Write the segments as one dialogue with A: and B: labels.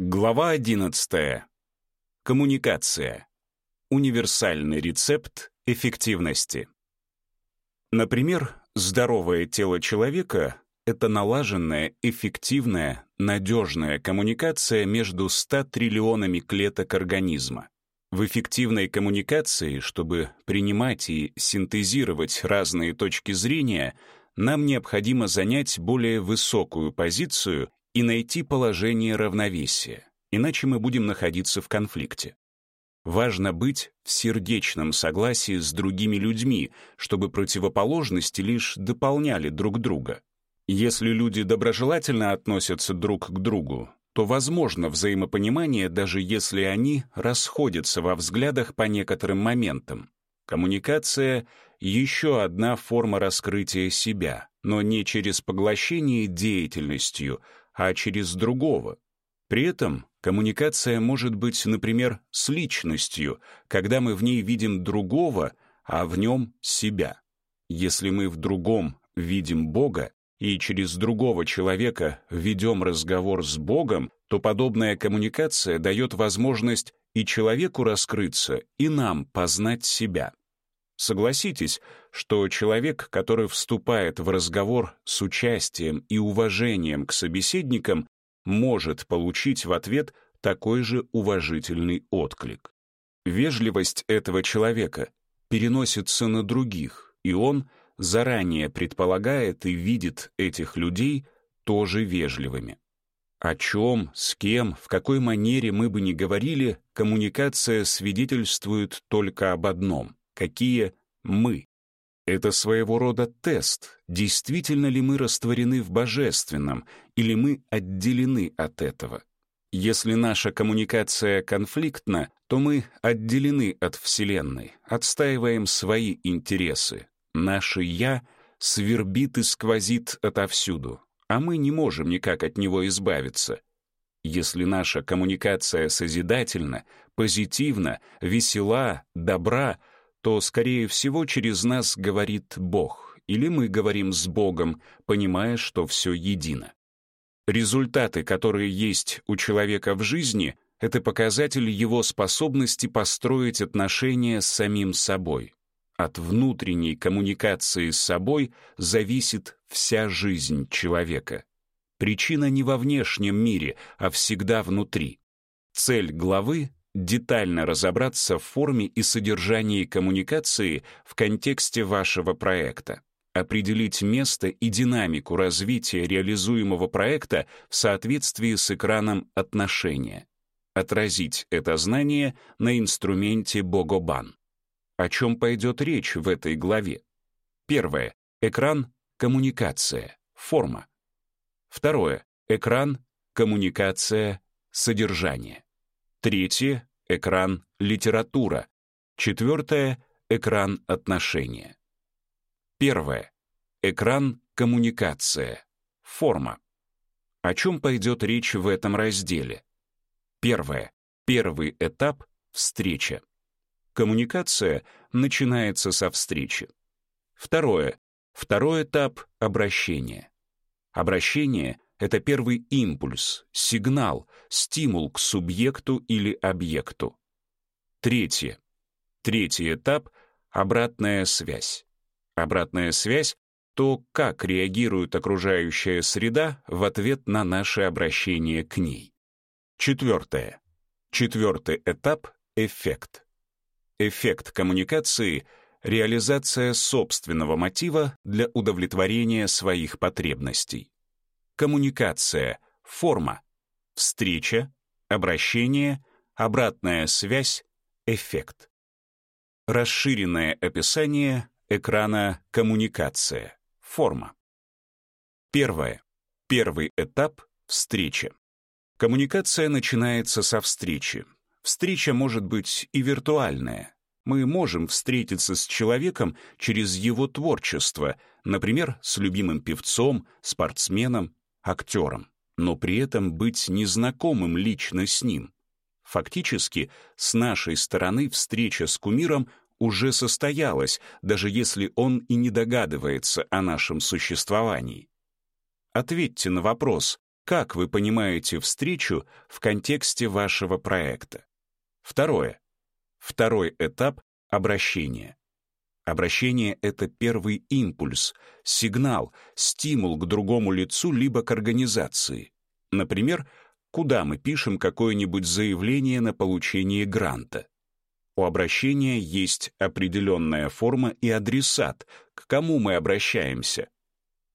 A: Глава 11. Коммуникация. Универсальный рецепт эффективности. Например, здоровое тело человека — это налаженная, эффективная, надежная коммуникация между 100 триллионами клеток организма. В эффективной коммуникации, чтобы принимать и синтезировать разные точки зрения, нам необходимо занять более высокую позицию и найти положение равновесия, иначе мы будем находиться в конфликте. Важно быть в сердечном согласии с другими людьми, чтобы противоположности лишь дополняли друг друга. Если люди доброжелательно относятся друг к другу, то возможно взаимопонимание, даже если они расходятся во взглядах по некоторым моментам. Коммуникация — еще одна форма раскрытия себя, но не через поглощение деятельностью, а через другого. При этом коммуникация может быть, например, с личностью, когда мы в ней видим другого, а в нем себя. Если мы в другом видим Бога и через другого человека ведем разговор с Богом, то подобная коммуникация дает возможность и человеку раскрыться, и нам познать себя. Согласитесь, что человек, который вступает в разговор с участием и уважением к собеседникам, может получить в ответ такой же уважительный отклик. Вежливость этого человека переносится на других, и он заранее предполагает и видит этих людей тоже вежливыми. О чем, с кем, в какой манере мы бы ни говорили, коммуникация свидетельствует только об одном какие мы. Это своего рода тест, действительно ли мы растворены в божественном, или мы отделены от этого. Если наша коммуникация конфликтна, то мы отделены от Вселенной, отстаиваем свои интересы. Наше «я» свербит и сквозит отовсюду, а мы не можем никак от него избавиться. Если наша коммуникация созидательна, позитивна, весела, добра — то, скорее всего, через нас говорит Бог, или мы говорим с Богом, понимая, что все едино. Результаты, которые есть у человека в жизни, это показатель его способности построить отношения с самим собой. От внутренней коммуникации с собой зависит вся жизнь человека. Причина не во внешнем мире, а всегда внутри. Цель главы детально разобраться в форме и содержании коммуникации в контексте вашего проекта, определить место и динамику развития реализуемого проекта в соответствии с экраном отношения, отразить это знание на инструменте Богобан. О чем пойдет речь в этой главе? Первое. Экран — коммуникация, форма. Второе. Экран — коммуникация, содержание. Третье — экран «Литература». Четвертое — экран «Отношения». Первое. Экран «Коммуникация». Форма. О чем пойдет речь в этом разделе? Первое. Первый этап — встреча. Коммуникация начинается со встречи. Второе. Второй этап — обращение. Обращение — это первый импульс, сигнал, стимул к субъекту или объекту. Третье. Третий этап — обратная связь. Обратная связь — то, как реагирует окружающая среда в ответ на наше обращение к ней. Четвертое. Четвертый этап — эффект. Эффект коммуникации — реализация собственного мотива для удовлетворения своих потребностей коммуникация, форма, встреча, обращение, обратная связь, эффект. Расширенное описание экрана коммуникация, форма. Первое. Первый этап — встреча. Коммуникация начинается со встречи. Встреча может быть и виртуальная. Мы можем встретиться с человеком через его творчество, например, с любимым певцом, спортсменом актером, но при этом быть незнакомым лично с ним. Фактически, с нашей стороны встреча с кумиром уже состоялась, даже если он и не догадывается о нашем существовании. Ответьте на вопрос, как вы понимаете встречу в контексте вашего проекта. Второе. Второй этап — обращение. Обращение — это первый импульс, сигнал, стимул к другому лицу либо к организации. Например, куда мы пишем какое-нибудь заявление на получение гранта. У обращения есть определенная форма и адресат, к кому мы обращаемся.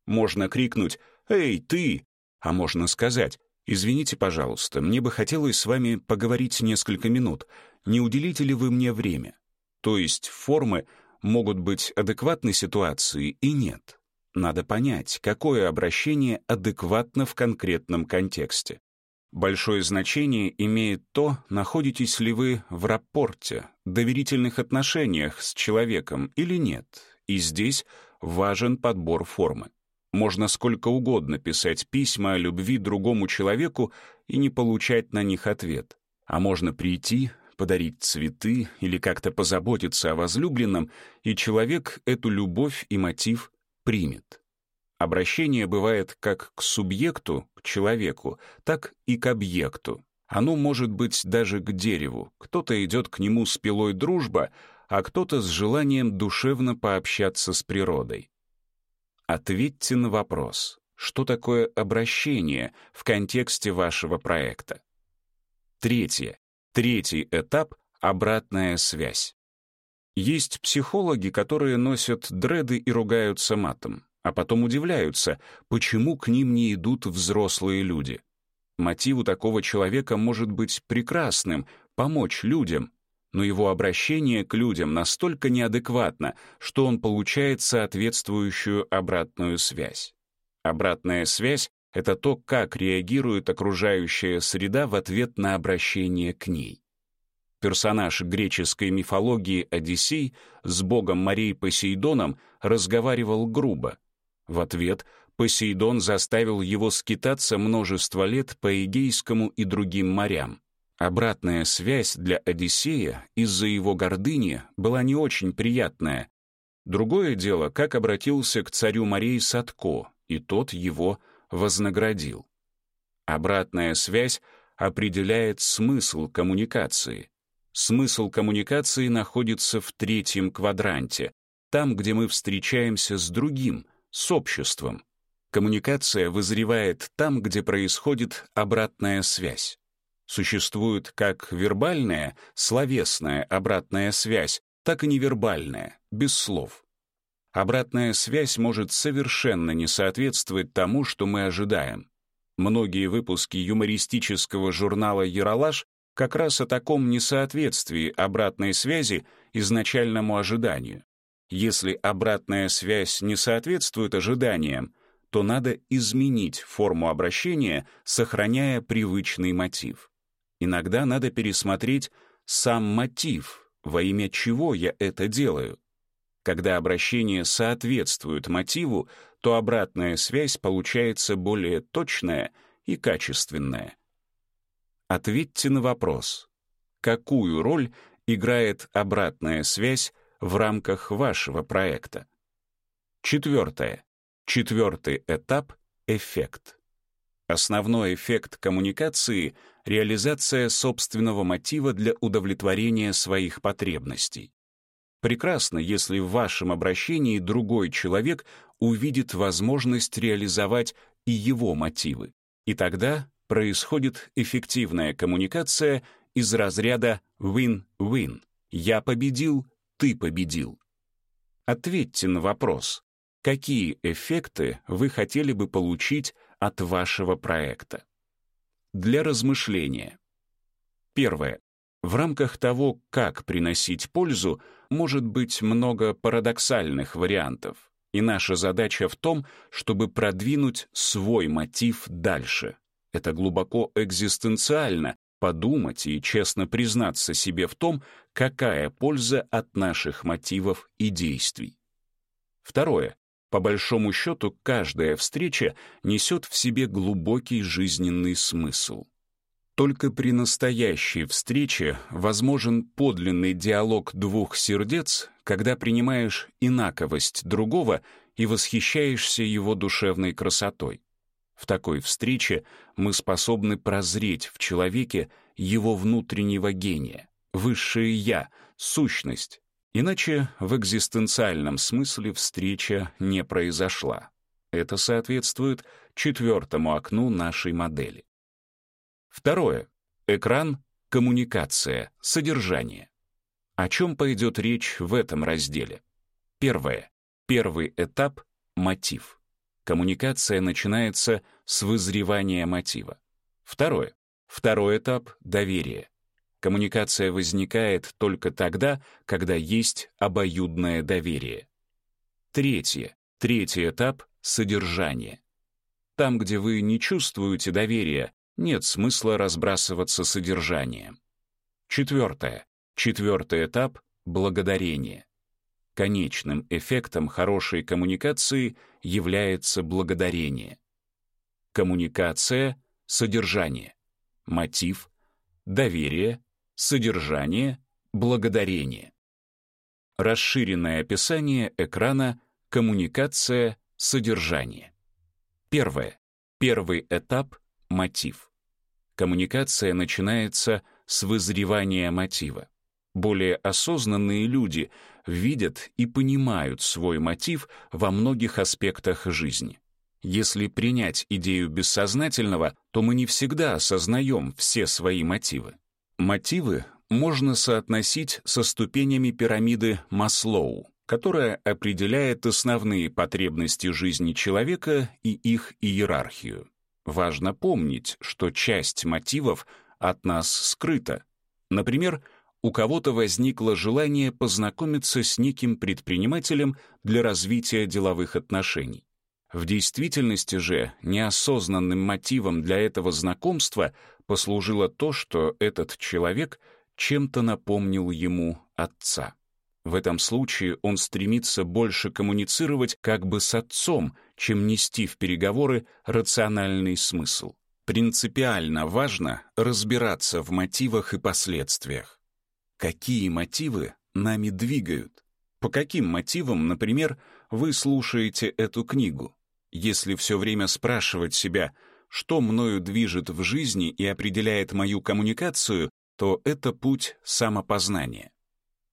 A: Можно крикнуть «Эй, ты!» А можно сказать, «Извините, пожалуйста, мне бы хотелось с вами поговорить несколько минут. Не уделите ли вы мне время?» То есть формы могут быть адекватны ситуации и нет. Надо понять, какое обращение адекватно в конкретном контексте. Большое значение имеет то, находитесь ли вы в рапорте, доверительных отношениях с человеком или нет, и здесь важен подбор формы. Можно сколько угодно писать письма о любви другому человеку и не получать на них ответ. А можно прийти, подарить цветы или как-то позаботиться о возлюбленном, и человек эту любовь и мотив примет. Обращение бывает как к субъекту, к человеку, так и к объекту. Оно может быть даже к дереву. Кто-то идет к нему с пилой дружба, а кто-то с желанием душевно пообщаться с природой. Ответьте на вопрос, что такое обращение в контексте вашего проекта. Третье. Третий этап — обратная связь. Есть психологи, которые носят дреды и ругаются матом, а потом удивляются, почему к ним не идут взрослые люди. Мотив у такого человека может быть прекрасным — помочь людям, но его обращение к людям настолько неадекватно, что он получает соответствующую обратную связь. Обратная связь — это то, как реагирует окружающая среда в ответ на обращение к ней. Персонаж греческой мифологии Одиссей с богом морей Посейдоном разговаривал грубо. В ответ Посейдон заставил его скитаться множество лет по Эгейскому и другим морям. Обратная связь для Одиссея из-за его гордыни была не очень приятная. Другое дело, как обратился к царю морей Садко, и тот его вознаградил. Обратная связь определяет смысл коммуникации. Смысл коммуникации находится в третьем квадранте, там, где мы встречаемся с другим, с обществом. Коммуникация вызревает там, где происходит обратная связь. Существует как вербальная, словесная обратная связь, так и невербальная, без слов. Обратная связь может совершенно не соответствовать тому, что мы ожидаем. Многие выпуски юмористического журнала «Яралаш» как раз о таком несоответствии обратной связи изначальному ожиданию. Если обратная связь не соответствует ожиданиям, то надо изменить форму обращения, сохраняя привычный мотив. Иногда надо пересмотреть сам мотив, во имя чего я это делаю. Когда обращение соответствует мотиву, то обратная связь получается более точная и качественная. Ответьте на вопрос, какую роль играет обратная связь в рамках вашего проекта? Четвертое. Четвертый этап — эффект. Основной эффект коммуникации — реализация собственного мотива для удовлетворения своих потребностей. Прекрасно, если в вашем обращении другой человек увидит возможность реализовать и его мотивы. И тогда происходит эффективная коммуникация из разряда win-win. Я победил, ты победил. Ответьте на вопрос, какие эффекты вы хотели бы получить от вашего проекта. Для размышления. Первое. В рамках того, как приносить пользу, может быть много парадоксальных вариантов, и наша задача в том, чтобы продвинуть свой мотив дальше. Это глубоко экзистенциально — подумать и честно признаться себе в том, какая польза от наших мотивов и действий. Второе. По большому счету, каждая встреча несет в себе глубокий жизненный смысл. Только при настоящей встрече возможен подлинный диалог двух сердец, когда принимаешь инаковость другого и восхищаешься его душевной красотой. В такой встрече мы способны прозреть в человеке его внутреннего гения, высшее «я», сущность. Иначе в экзистенциальном смысле встреча не произошла. Это соответствует четвертому окну нашей модели. Второе. Экран, коммуникация, содержание. О чем пойдет речь в этом разделе? Первое. Первый этап — мотив. Коммуникация начинается с вызревания мотива. Второе. Второй этап — доверие. Коммуникация возникает только тогда, когда есть обоюдное доверие. Третье. Третий этап — содержание. Там, где вы не чувствуете доверия, нет смысла разбрасываться содержанием. Четвертое. Четвертый этап — благодарение. Конечным эффектом хорошей коммуникации является благодарение. Коммуникация — содержание. Мотив — доверие, содержание, благодарение. Расширенное описание экрана «Коммуникация, содержание». Первое. Первый этап — мотив. Коммуникация начинается с вызревания мотива. Более осознанные люди видят и понимают свой мотив во многих аспектах жизни. Если принять идею бессознательного, то мы не всегда осознаем все свои мотивы. Мотивы можно соотносить со ступенями пирамиды Маслоу, которая определяет основные потребности жизни человека и их иерархию. Важно помнить, что часть мотивов от нас скрыта. Например, у кого-то возникло желание познакомиться с неким предпринимателем для развития деловых отношений. В действительности же неосознанным мотивом для этого знакомства послужило то, что этот человек чем-то напомнил ему отца. В этом случае он стремится больше коммуницировать как бы с отцом, чем нести в переговоры рациональный смысл. Принципиально важно разбираться в мотивах и последствиях. Какие мотивы нами двигают? По каким мотивам, например, вы слушаете эту книгу? Если все время спрашивать себя, что мною движет в жизни и определяет мою коммуникацию, то это путь самопознания.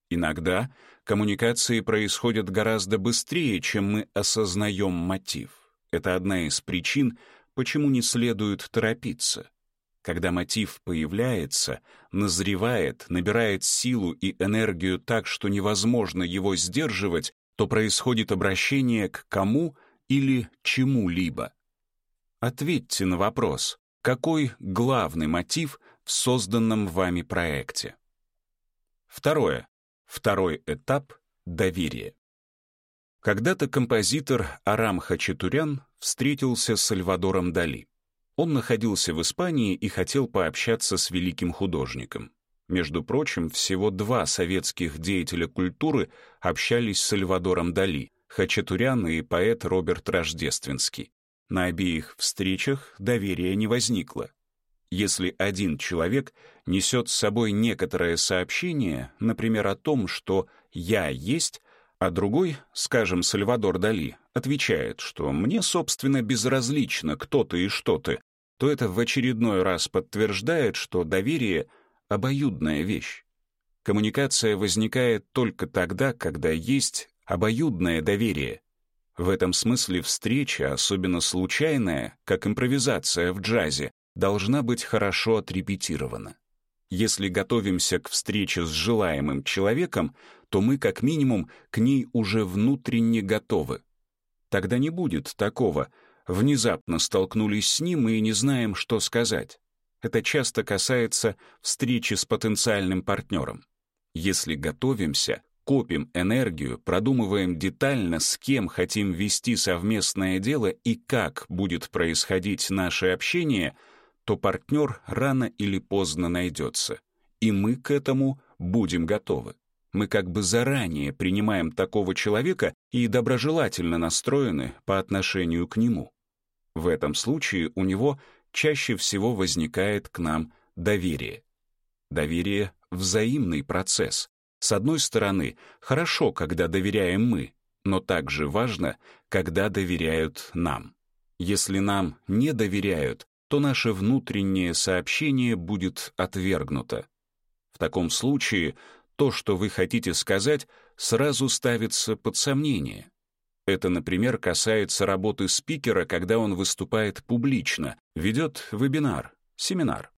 A: Иногда коммуникации происходят гораздо быстрее, чем мы осознаем мотив. Это одна из причин, почему не следует торопиться. Когда мотив появляется, назревает, набирает силу и энергию так, что невозможно его сдерживать, то происходит обращение к кому или чему-либо. Ответьте на вопрос, какой главный мотив в созданном вами проекте? Второе. Второй этап — доверие. Когда-то композитор Арам Хачатурян встретился с Сальвадором Дали. Он находился в Испании и хотел пообщаться с великим художником. Между прочим, всего два советских деятеля культуры общались с Сальвадором Дали — Хачатурян и поэт Роберт Рождественский. На обеих встречах доверия не возникло. Если один человек несет с собой некоторое сообщение, например, о том, что «я есть», а другой, скажем, Сальвадор Дали, отвечает, что «мне, собственно, безразлично, кто ты и что ты», то это в очередной раз подтверждает, что доверие — обоюдная вещь. Коммуникация возникает только тогда, когда есть обоюдное доверие. В этом смысле встреча, особенно случайная, как импровизация в джазе, должна быть хорошо отрепетирована. Если готовимся к встрече с желаемым человеком, то мы как минимум к ней уже внутренне готовы. Тогда не будет такого «внезапно столкнулись с ним и не знаем, что сказать». Это часто касается встречи с потенциальным партнером. Если готовимся, копим энергию, продумываем детально, с кем хотим вести совместное дело и как будет происходить наше общение — то партнер рано или поздно найдется. И мы к этому будем готовы. Мы как бы заранее принимаем такого человека и доброжелательно настроены по отношению к нему. В этом случае у него чаще всего возникает к нам доверие. Доверие — взаимный процесс. С одной стороны, хорошо, когда доверяем мы, но также важно, когда доверяют нам. Если нам не доверяют, то наше внутреннее сообщение будет отвергнуто. В таком случае то, что вы хотите сказать, сразу ставится под сомнение. Это, например, касается работы спикера, когда он выступает публично, ведет вебинар, семинар.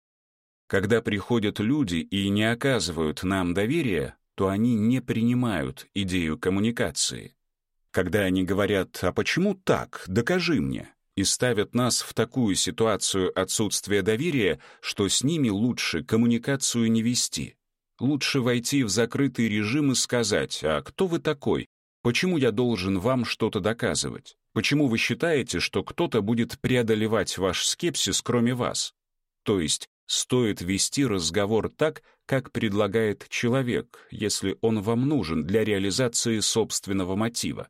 A: Когда приходят люди и не оказывают нам доверия, то они не принимают идею коммуникации. Когда они говорят «А почему так? Докажи мне», и ставят нас в такую ситуацию отсутствия доверия, что с ними лучше коммуникацию не вести. Лучше войти в закрытый режим и сказать «А кто вы такой? Почему я должен вам что-то доказывать? Почему вы считаете, что кто-то будет преодолевать ваш скепсис, кроме вас? То есть стоит вести разговор так, как предлагает человек, если он вам нужен для реализации собственного мотива.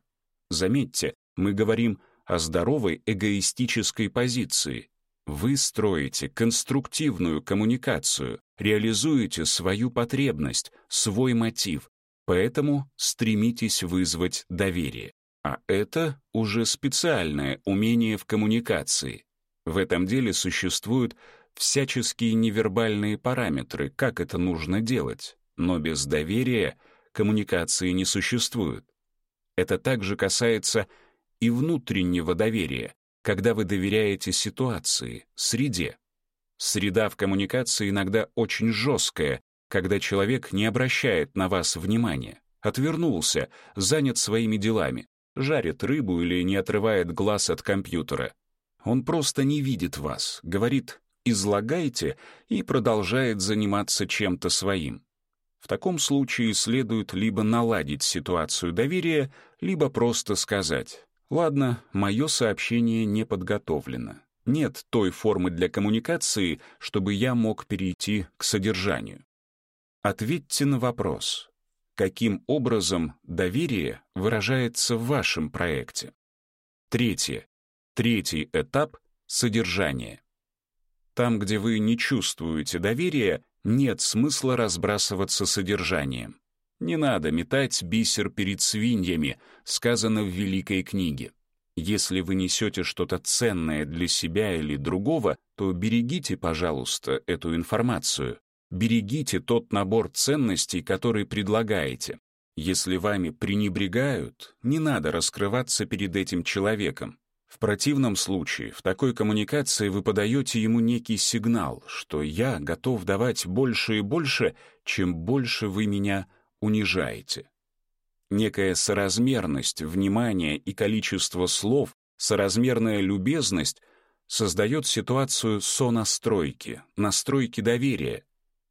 A: Заметьте, мы говорим о здоровой эгоистической позиции. Вы строите конструктивную коммуникацию, реализуете свою потребность, свой мотив, Поэтому стремитесь вызвать доверие. А это уже специальное умение в коммуникации. В этом деле существуют всяческие невербальные параметры, как это нужно делать, но без доверия коммуникации не существует. Это также касается и внутреннего доверия, когда вы доверяете ситуации, среде. Среда в коммуникации иногда очень жесткая, когда человек не обращает на вас внимания, отвернулся, занят своими делами, жарит рыбу или не отрывает глаз от компьютера. Он просто не видит вас, говорит «излагайте» и продолжает заниматься чем-то своим. В таком случае следует либо наладить ситуацию доверия, либо просто сказать «Ладно, мое сообщение не подготовлено. Нет той формы для коммуникации, чтобы я мог перейти к содержанию». Ответьте на вопрос, каким образом доверие выражается в вашем проекте. Третье. Третий этап — содержание. Там, где вы не чувствуете доверия, нет смысла разбрасываться содержанием. Не надо метать бисер перед свиньями, сказано в Великой книге. Если вы несете что-то ценное для себя или другого, то берегите, пожалуйста, эту информацию. Берегите тот набор ценностей, который предлагаете. Если вами пренебрегают, не надо раскрываться перед этим человеком. В противном случае, в такой коммуникации вы подаете ему некий сигнал, что я готов давать больше и больше, чем больше вы меня унижаете. Некая соразмерность внимания и количество слов, соразмерная любезность создает ситуацию сонастройки, настройки доверия,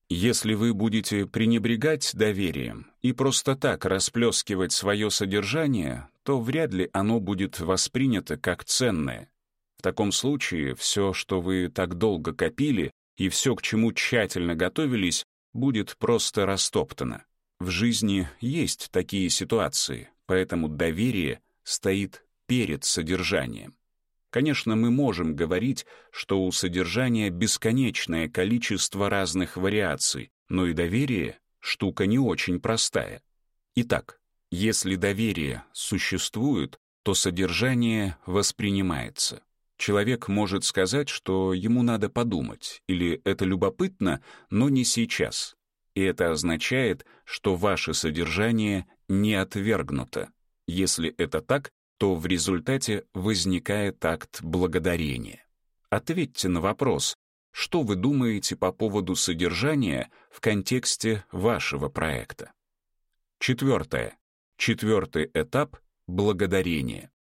A: если вы будете пренебрегать доверием и просто так расплескивать свое содержание, то вряд ли оно будет воспринято как ценное. В таком случае все, что вы так долго копили, и все, к чему тщательно готовились, будет просто растоптано. В жизни есть такие ситуации, поэтому доверие стоит перед содержанием. Конечно, мы можем говорить, что у содержания бесконечное количество разных вариаций, но и доверие — штука не очень простая. Итак, если доверие существует, то содержание воспринимается. Человек может сказать, что ему надо подумать, или это любопытно, но не сейчас. И это означает, что ваше содержание не отвергнуто. Если это так, то в результате возникает акт благодарения. Ответьте на вопрос, что вы думаете по поводу содержания в контексте вашего проекта. Четвертое. Четвертый этап — благодарение.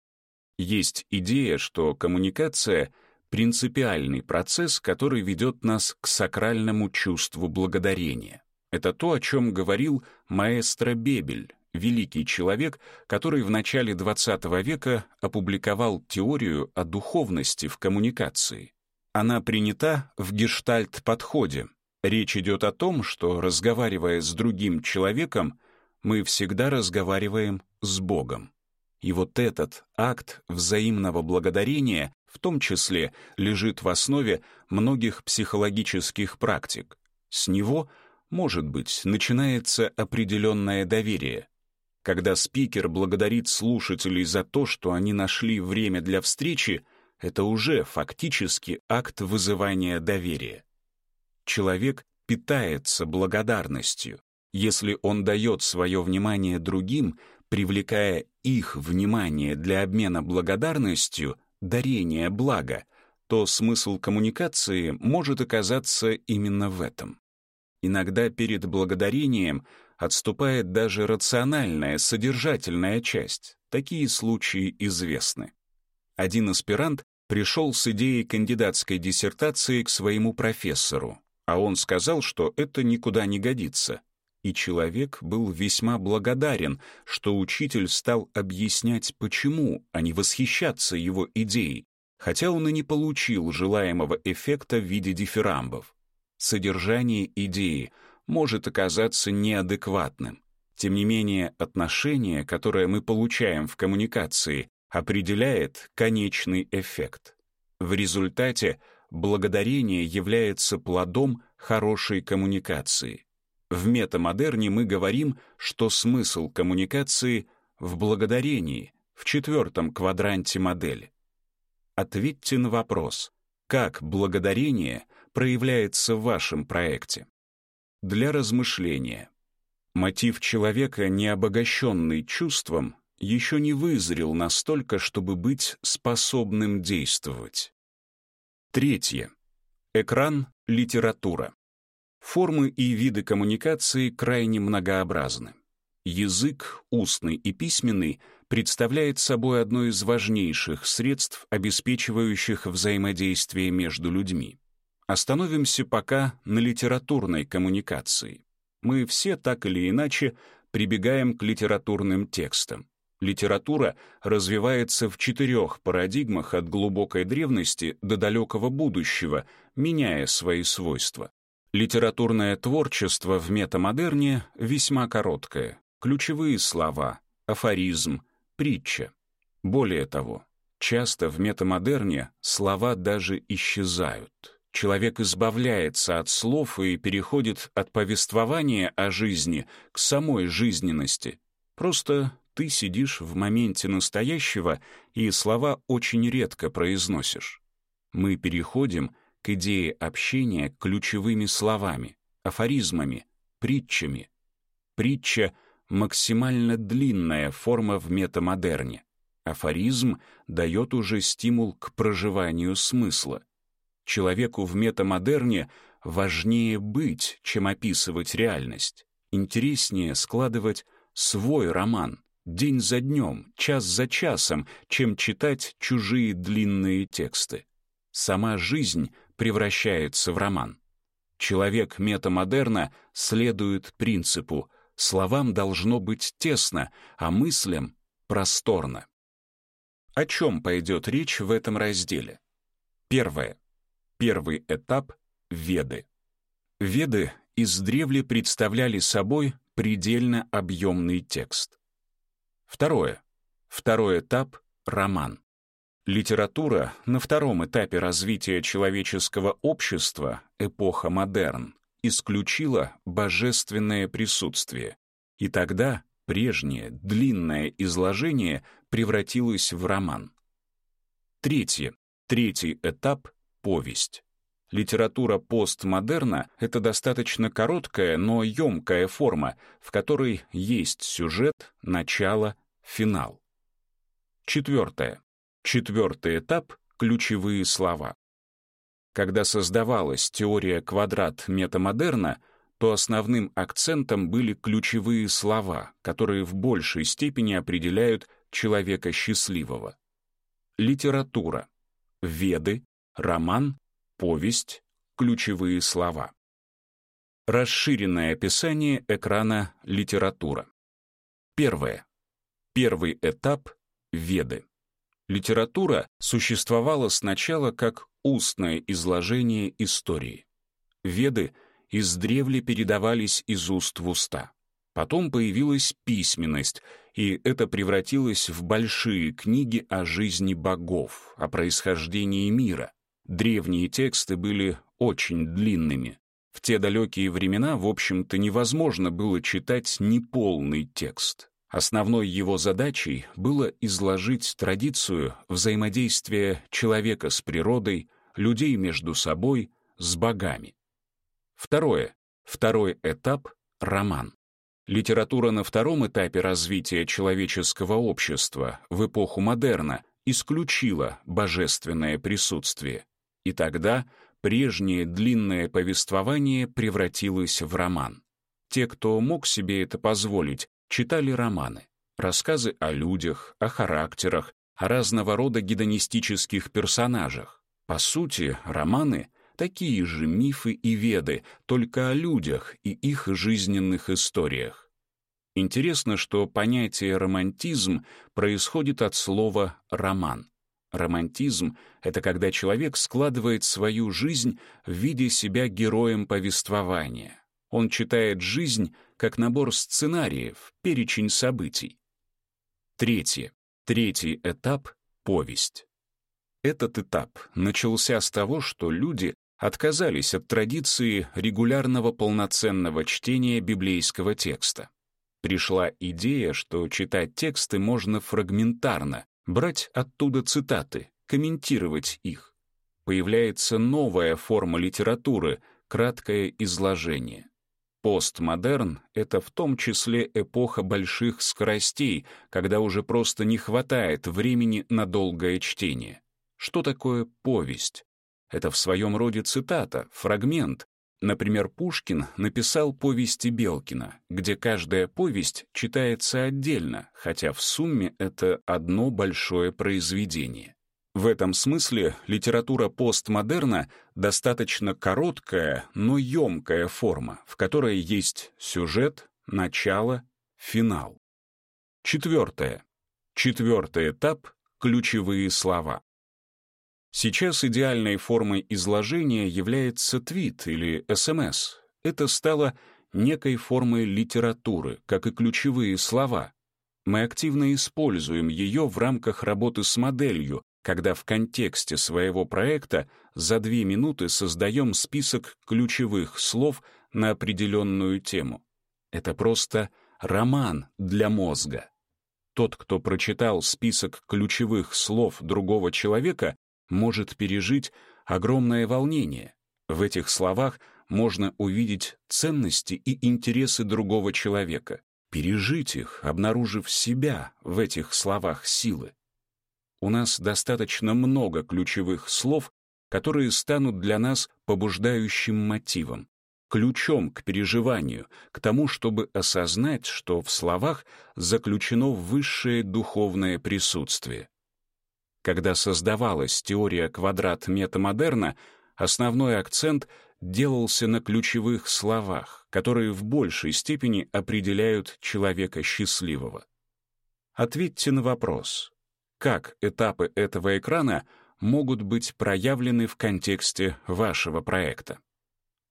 A: Есть идея, что коммуникация — принципиальный процесс, который ведет нас к сакральному чувству благодарения. Это то, о чем говорил маэстро Бебель, великий человек, который в начале XX века опубликовал теорию о духовности в коммуникации. Она принята в гештальт-подходе. Речь идет о том, что, разговаривая с другим человеком, мы всегда разговариваем с Богом. И вот этот акт взаимного благодарения в том числе лежит в основе многих психологических практик. С него, может быть, начинается определенное доверие, когда спикер благодарит слушателей за то, что они нашли время для встречи, — это уже фактически акт вызывания доверия. Человек питается благодарностью. Если он дает свое внимание другим, привлекая их внимание для обмена благодарностью, дарения блага, то смысл коммуникации может оказаться именно в этом. Иногда перед благодарением отступает даже рациональная, содержательная часть. Такие случаи известны. Один аспирант пришел с идеей кандидатской диссертации к своему профессору, а он сказал, что это никуда не годится. И человек был весьма благодарен, что учитель стал объяснять, почему, а не восхищаться его идеей, хотя он и не получил желаемого эффекта в виде дифирамбов. Содержание идеи может оказаться неадекватным. Тем не менее, отношение, которое мы получаем в коммуникации, определяет конечный эффект. В результате благодарение является плодом хорошей коммуникации. В метамодерне мы говорим, что смысл коммуникации в благодарении, в четвертом квадранте модели. Ответьте на вопрос, как благодарение проявляется в вашем проекте. Для размышления. Мотив человека, не обогащенный чувством, еще не вызрел настолько, чтобы быть способным действовать. Третье. Экран — литература. Формы и виды коммуникации крайне многообразны. Язык, устный и письменный, представляет собой одно из важнейших средств, обеспечивающих взаимодействие между людьми. Остановимся пока на литературной коммуникации. Мы все так или иначе прибегаем к литературным текстам. Литература развивается в четырех парадигмах от глубокой древности до далекого будущего, меняя свои свойства. Литературное творчество в метамодерне весьма короткое. Ключевые слова, афоризм, притча. Более того, часто в метамодерне слова даже исчезают. Человек избавляется от слов и переходит от повествования о жизни к самой жизненности. Просто ты сидишь в моменте настоящего и слова очень редко произносишь. Мы переходим к идее общения ключевыми словами, афоризмами, притчами. Притча — максимально длинная форма в метамодерне. Афоризм дает уже стимул к проживанию смысла. Человеку в метамодерне важнее быть, чем описывать реальность. Интереснее складывать свой роман, день за днем, час за часом, чем читать чужие длинные тексты. Сама жизнь превращается в роман. Человек метамодерна следует принципу «словам должно быть тесно, а мыслям — просторно». О чем пойдет речь в этом разделе? Первое. Первый этап — Веды. Веды издревле представляли собой предельно объемный текст. Второе. Второй этап — роман. Литература на втором этапе развития человеческого общества, эпоха модерн, исключила божественное присутствие. И тогда прежнее длинное изложение превратилось в роман. Третье. Третий этап — повесть. Литература постмодерна — это достаточно короткая, но емкая форма, в которой есть сюжет, начало, финал. Четвертое. Четвертый этап — ключевые слова. Когда создавалась теория квадрат метамодерна, то основным акцентом были ключевые слова, которые в большей степени определяют человека счастливого. Литература, веды, роман, повесть, ключевые слова. Расширенное описание экрана литература. Первое. Первый этап — веды. Литература существовала сначала как устное изложение истории. Веды издревле передавались из уст в уста. Потом появилась письменность, и это превратилось в большие книги о жизни богов, о происхождении мира. Древние тексты были очень длинными. В те далекие времена, в общем-то, невозможно было читать неполный текст. Основной его задачей было изложить традицию взаимодействия человека с природой, людей между собой, с богами. Второе. Второй этап — роман. Литература на втором этапе развития человеческого общества в эпоху модерна исключила божественное присутствие. И тогда прежнее длинное повествование превратилось в роман. Те, кто мог себе это позволить, читали романы, рассказы о людях, о характерах, о разного рода гедонистических персонажах. По сути, романы — такие же мифы и веды, только о людях и их жизненных историях. Интересно, что понятие «романтизм» происходит от слова «роман». Романтизм — это когда человек складывает свою жизнь в виде себя героем повествования. Он читает жизнь как набор сценариев, перечень событий. Третье. Третий этап — повесть. Этот этап начался с того, что люди отказались от традиции регулярного полноценного чтения библейского текста. Пришла идея, что читать тексты можно фрагментарно, брать оттуда цитаты, комментировать их. Появляется новая форма литературы — краткое изложение. Постмодерн — это в том числе эпоха больших скоростей, когда уже просто не хватает времени на долгое чтение. Что такое повесть? Это в своем роде цитата, фрагмент. Например, Пушкин написал повести Белкина, где каждая повесть читается отдельно, хотя в сумме это одно большое произведение. В этом смысле литература постмодерна достаточно короткая, но емкая форма, в которой есть сюжет, начало, финал. Четвертое. Четвертый этап — ключевые слова. Сейчас идеальной формой изложения является твит или СМС. Это стало некой формой литературы, как и ключевые слова. Мы активно используем ее в рамках работы с моделью, когда в контексте своего проекта за две минуты создаем список ключевых слов на определенную тему. Это просто роман для мозга. Тот, кто прочитал список ключевых слов другого человека, может пережить огромное волнение. В этих словах можно увидеть ценности и интересы другого человека, пережить их, обнаружив себя в этих словах силы у нас достаточно много ключевых слов, которые станут для нас побуждающим мотивом, ключом к переживанию, к тому, чтобы осознать, что в словах заключено высшее духовное присутствие. Когда создавалась теория квадрат метамодерна, основной акцент делался на ключевых словах, которые в большей степени определяют человека счастливого. Ответьте на вопрос, как этапы этого экрана могут быть проявлены в контексте вашего проекта.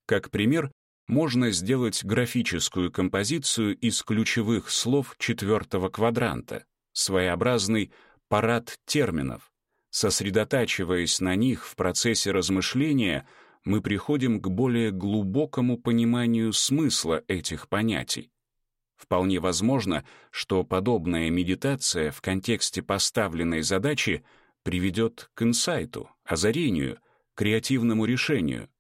A: Как пример, можно сделать графическую композицию из ключевых слов четвертого квадранта, своеобразный парад терминов. Сосредотачиваясь на них в процессе размышления, мы приходим к более глубокому пониманию смысла этих понятий. Вполне возможно, что подобная медитация в контексте поставленной задачи приведет к инсайту, озарению, креативному решению.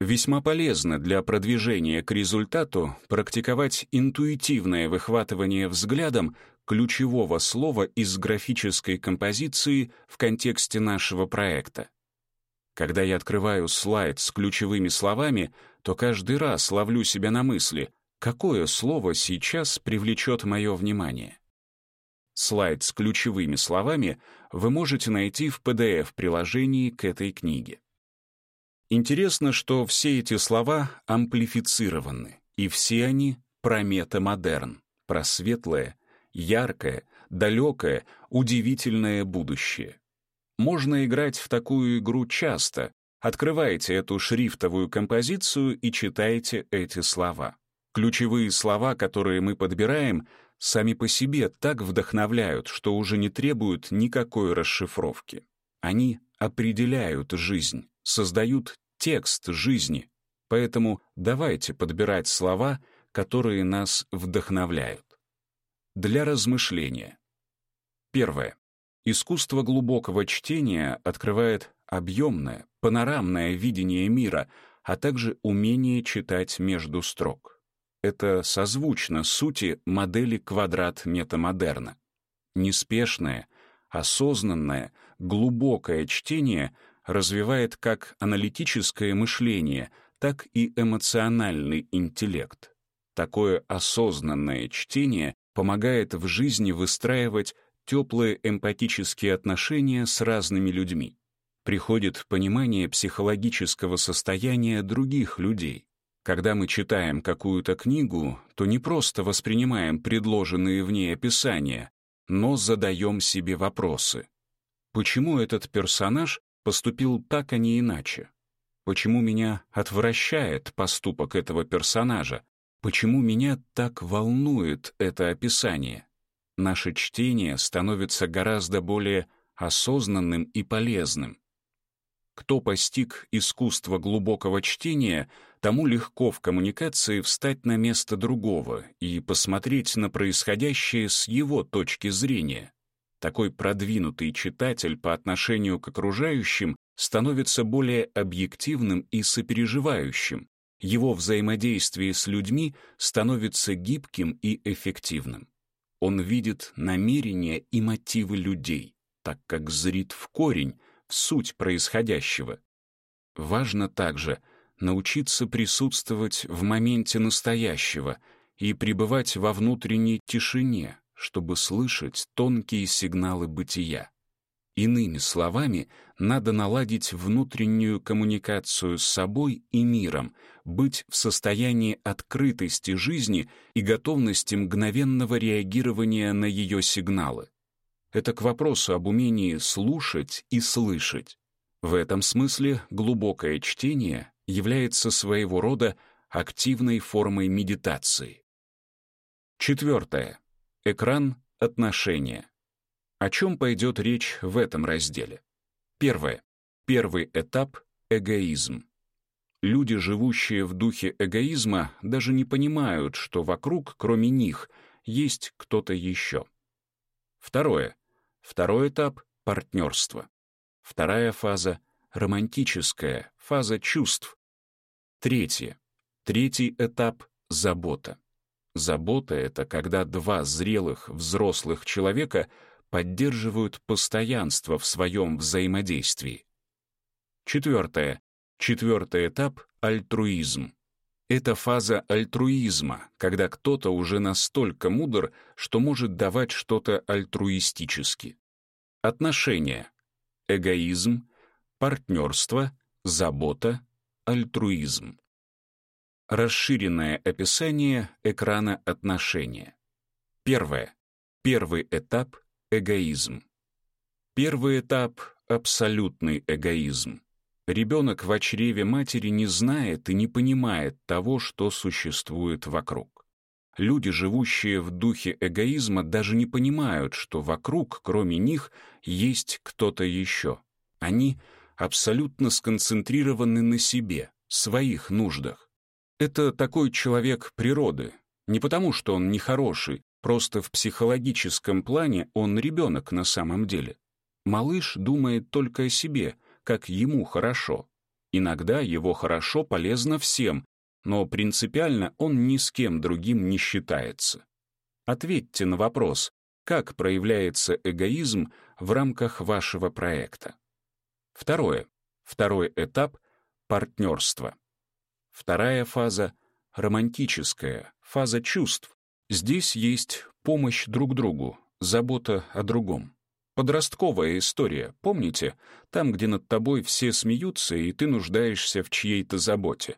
A: Весьма полезно для продвижения к результату практиковать интуитивное выхватывание взглядом ключевого слова из графической композиции в контексте нашего проекта. Когда я открываю слайд с ключевыми словами, то каждый раз ловлю себя на мысли — Какое слово сейчас привлечет мое внимание? Слайд с ключевыми словами вы можете найти в PDF-приложении к этой книге. Интересно, что все эти слова амплифицированы, и все они про метамодерн, про светлое, яркое, далекое, удивительное будущее. Можно играть в такую игру часто. Открывайте эту шрифтовую композицию и читайте эти слова. Ключевые слова, которые мы подбираем, сами по себе так вдохновляют, что уже не требуют никакой расшифровки. Они определяют жизнь, создают текст жизни. Поэтому давайте подбирать слова, которые нас вдохновляют. Для размышления. Первое. Искусство глубокого чтения открывает объемное, панорамное видение мира, а также умение читать между строк. Это созвучно сути модели квадрат метамодерна. Неспешное, осознанное, глубокое чтение развивает как аналитическое мышление, так и эмоциональный интеллект. Такое осознанное чтение помогает в жизни выстраивать теплые эмпатические отношения с разными людьми. Приходит понимание психологического состояния других людей. Когда мы читаем какую-то книгу, то не просто воспринимаем предложенные в ней описания, но задаем себе вопросы. Почему этот персонаж поступил так, а не иначе? Почему меня отвращает поступок этого персонажа? Почему меня так волнует это описание? Наше чтение становится гораздо более осознанным и полезным. Кто постиг искусство глубокого чтения, тому легко в коммуникации встать на место другого и посмотреть на происходящее с его точки зрения. Такой продвинутый читатель по отношению к окружающим становится более объективным и сопереживающим, его взаимодействие с людьми становится гибким и эффективным. Он видит намерения и мотивы людей, так как зрит в корень, суть происходящего. Важно также научиться присутствовать в моменте настоящего и пребывать во внутренней тишине, чтобы слышать тонкие сигналы бытия. Иными словами, надо наладить внутреннюю коммуникацию с собой и миром, быть в состоянии открытости жизни и готовности мгновенного реагирования на ее сигналы. Это к вопросу об умении слушать и слышать. В этом смысле глубокое чтение является своего рода активной формой медитации. Четвертое. Экран отношения. О чем пойдет речь в этом разделе? Первое. Первый этап — эгоизм. Люди, живущие в духе эгоизма, даже не понимают, что вокруг, кроме них, есть кто-то еще. Второе. Второй этап — партнерство. Вторая фаза — романтическая, фаза чувств. Третье. Третий этап — забота. Забота — это когда два зрелых взрослых человека — поддерживают постоянство в своем взаимодействии. Четвертое. Четвертый этап — альтруизм. Это фаза альтруизма, когда кто-то уже настолько мудр, что может давать что-то альтруистически. Отношения. Эгоизм, партнерство, забота, альтруизм. Расширенное описание экрана отношения. Первое. Первый этап Эгоизм. Первый этап — абсолютный эгоизм. Ребенок в чреве матери не знает и не понимает того, что существует вокруг. Люди, живущие в духе эгоизма, даже не понимают, что вокруг, кроме них, есть кто-то еще. Они абсолютно сконцентрированы на себе, своих нуждах. Это такой человек природы. Не потому, что он нехороший, Просто в психологическом плане он ребенок на самом деле. Малыш думает только о себе, как ему хорошо. Иногда его хорошо полезно всем, но принципиально он ни с кем другим не считается. Ответьте на вопрос, как проявляется эгоизм в рамках вашего проекта. Второе. Второй этап — партнерство. Вторая фаза — романтическая, фаза чувств, Здесь есть помощь друг другу, забота о другом. Подростковая история, помните? Там, где над тобой все смеются, и ты нуждаешься в чьей-то заботе.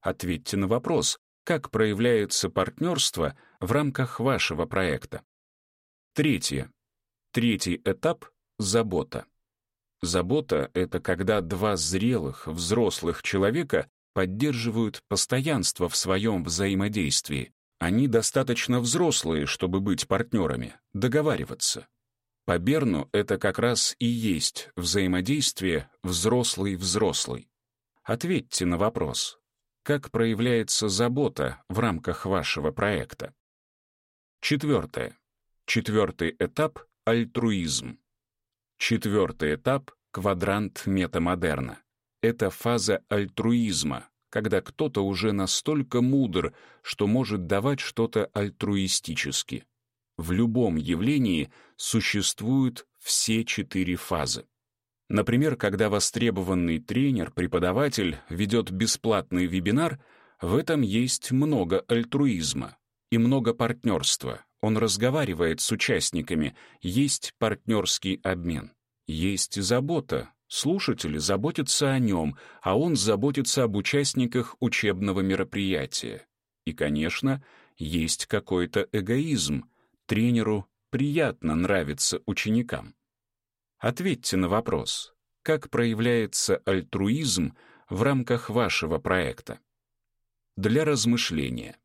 A: Ответьте на вопрос, как проявляется партнерство в рамках вашего проекта. Третье. Третий этап — забота. Забота — это когда два зрелых, взрослых человека поддерживают постоянство в своем взаимодействии, они достаточно взрослые, чтобы быть партнерами, договариваться. По Берну это как раз и есть взаимодействие взрослый-взрослый. Ответьте на вопрос, как проявляется забота в рамках вашего проекта. Четвертое. Четвертый этап — альтруизм. Четвертый этап — квадрант метамодерна. Это фаза альтруизма, когда кто-то уже настолько мудр, что может давать что-то альтруистически. В любом явлении существуют все четыре фазы. Например, когда востребованный тренер, преподаватель ведет бесплатный вебинар, в этом есть много альтруизма и много партнерства. Он разговаривает с участниками, есть партнерский обмен. Есть забота, слушатели заботятся о нем, а он заботится об участниках учебного мероприятия. И, конечно, есть какой-то эгоизм. Тренеру приятно нравиться ученикам. Ответьте на вопрос, как проявляется альтруизм в рамках вашего проекта? Для размышления.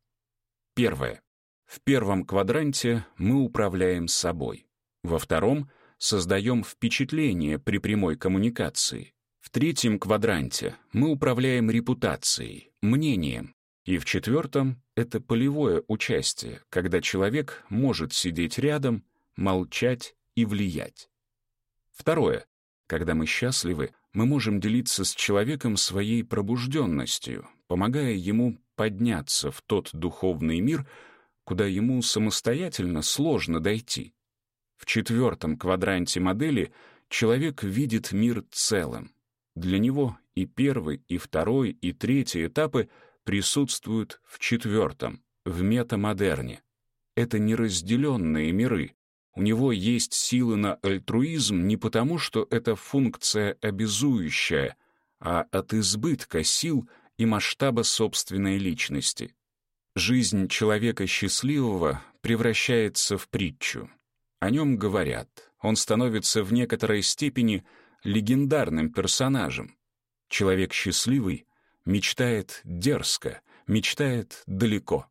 A: Первое. В первом квадранте мы управляем собой. Во втором — создаем впечатление при прямой коммуникации. В третьем квадранте мы управляем репутацией, мнением. И в четвертом — это полевое участие, когда человек может сидеть рядом, молчать и влиять. Второе. Когда мы счастливы, мы можем делиться с человеком своей пробужденностью, помогая ему подняться в тот духовный мир, куда ему самостоятельно сложно дойти. В четвертом квадранте модели человек видит мир целым. Для него и первый, и второй, и третий этапы присутствуют в четвертом, в метамодерне. Это неразделенные миры, у него есть силы на альтруизм не потому, что это функция обязующая, а от избытка сил и масштаба собственной личности. Жизнь человека счастливого превращается в притчу. О нем говорят. Он становится в некоторой степени легендарным персонажем. Человек счастливый мечтает дерзко, мечтает далеко.